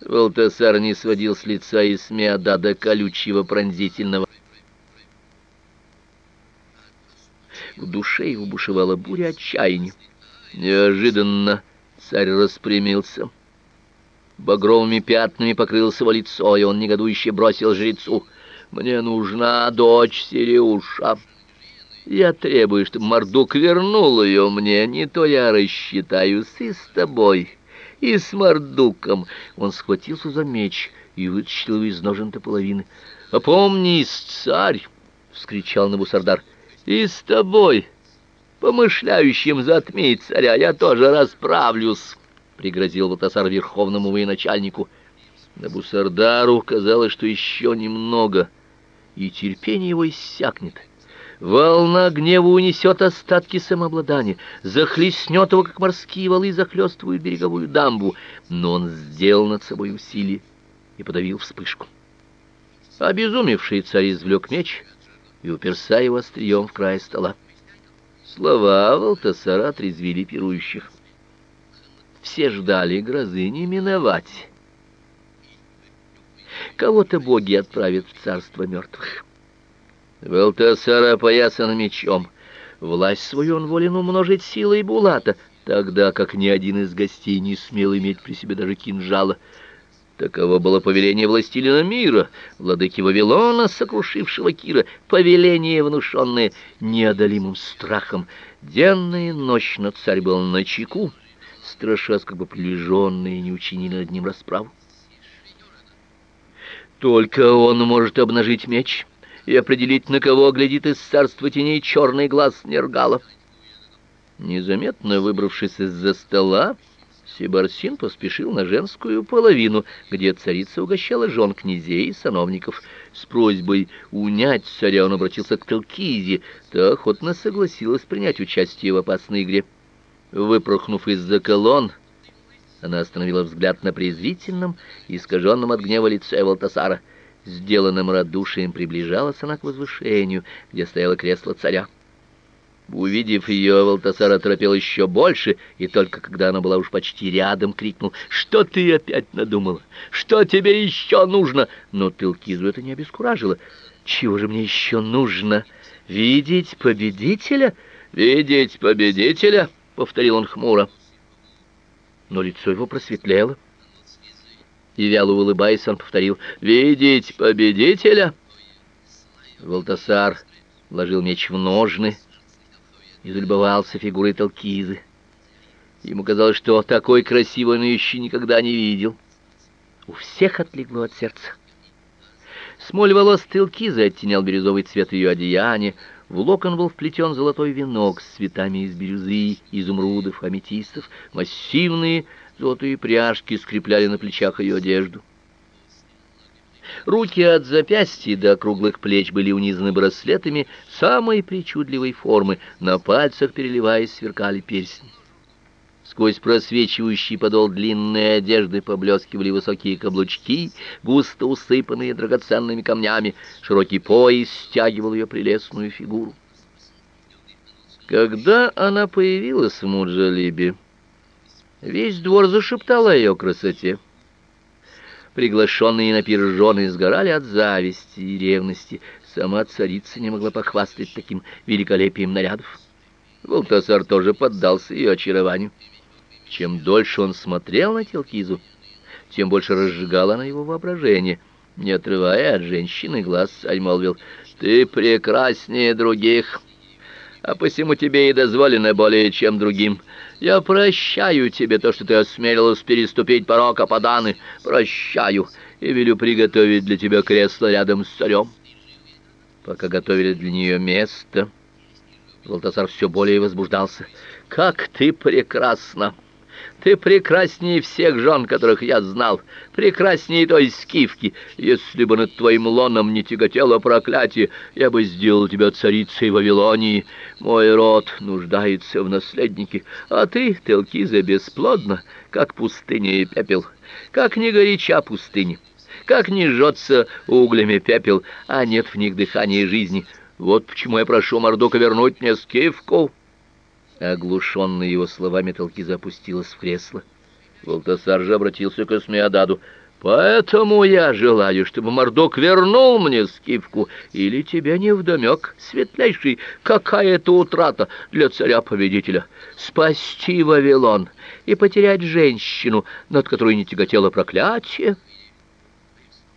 Валтасар не сводил с лица Исмеадада колючего пронзительного. В душе его бушевала буря отчаяния. Неожиданно царь распрямился. Багровыми пятнами покрылось его лицо, и он негодующе бросил жрецу. «Мне нужна дочь Сириуша. Я требую, чтобы Мордук вернул ее мне, не то я рассчитаюсь и с тобой, и с Мордуком». Он схватился за меч и вытащил его из ножен до половины. «Опомнись, царь!» — вскричал Набусардар. «И с тобой, помышляющим затмить царя, я тоже расправлюсь!» пригрозил Ватасар верховному военачальнику. Набусардару казалось, что еще немного, и терпение его иссякнет. Волна гнева унесет остатки самообладания, захлестнет его, как морские валы захлестывают береговую дамбу, но он сделал над собой усилие и подавил вспышку. Обезумевший царь извлек меч и уперся его острием в край стола. Слова Валтасара отрезвили пирующих. Все ждали грозы не миновать. Кого-то боги отправят в царство мертвых. Валтасар опоясан мечом. Власть свою он волен умножить силой Булата, тогда как ни один из гостей не смел иметь при себе даже кинжала. Таково было повеление властелина мира, владыки Вавилона, сокрушившего Кира, повеление, внушенное неодолимым страхом. Денно и ночно царь был на чеку, страшась, как бы прилеженные не учинили над ним расправу. Только он может обнажить меч и определить, на кого глядит из царства теней черный глаз Нергалов. Незаметно выбравшись из-за стола, Сибарсин поспешил на женскую половину, где царица угощала жен князей и сановников. С просьбой унять царя он обратился к Телкизе, та охотно согласилась принять участие в опасной игре. Выпорхнув из-за колонн, она остановила взгляд на презрительном, искаженном от гнева лице Валтасара. Сделанным радушием приближалась она к возвышению, где стояло кресло царя. Увидев ее, Валтасар оторопел еще больше, и только когда она была уж почти рядом, крикнул «Что ты опять надумала? Что тебе еще нужно?» Но Телкизу это не обескуражило. «Чего же мне еще нужно? Видеть победителя? Видеть победителя?» повторил он хмуро. Но лицо его просветлело. И вяло улыбаясь, он повторил: "Видеть победителя?" Волтасар вложил меч в ножны и залюбовался фигурой Талкизы. Ему казалось, что такой красивой он еще никогда не видел. У всех отлегло от сердца. Смоль волос Талкизы оттенял бирюзовый цвет ее одеяния, в локон был вплетен золотой венок с цветами из бирюзы, изумрудов, аметистов, массивные золотые пряжки скрепляли на плечах ее одежду. Руки от запястья до круглых плеч были унизаны браслетами самой причудливой формы, на пальцах переливаясь сверкали перстни. Сквозь просвечивающий подол длинной одежды поблескивали высокие каблучки, густо усыпанные драгоценными камнями. Широкий пояс стягивал ее прелестную фигуру. Когда она появилась в Муджалибе, весь двор зашептал о ее красоте. Приглашенные на пир жены сгорали от зависти и ревности. Сама царица не могла похвастать таким великолепием нарядов. Волтасар тоже поддался ее очарованию. Чем дольше он смотрел на Телкизу, тем больше разжигала она его воображение. Не отрывая от женщины глаз, царь молвил, «Ты прекраснее других, а посему тебе и дозволено более, чем другим. Я прощаю тебе то, что ты осмелилась переступить порог Ападаны, прощаю, и велю приготовить для тебя кресло рядом с царем». Пока готовили для нее место, Волтасар все более возбуждался. «Как ты прекрасна!» Ты прекраснее всех жен, которых я знал, прекраснее той скифки. Если бы над твоим лоном не тяготело проклятие, я бы сделал тебя царицей Вавилонии. Мой род нуждается в наследнике, а ты, Телкиза, бесплодна, как пустыня и пепел, как не горяча пустыня, как не жжется углями пепел, а нет в них дыхания жизни. Вот почему я прошу Мордока вернуть мне скифку». Оглушенный его словами, Талкиза опустилась в кресло. Волтасар же обратился к Эсмеададу. Поэтому я желаю, чтобы Мордок вернул мне скифку, или тебе не вдомек, светлейший, какая это утрата для царя-победителя. Спасти Вавилон и потерять женщину, над которой не тяготело проклятие —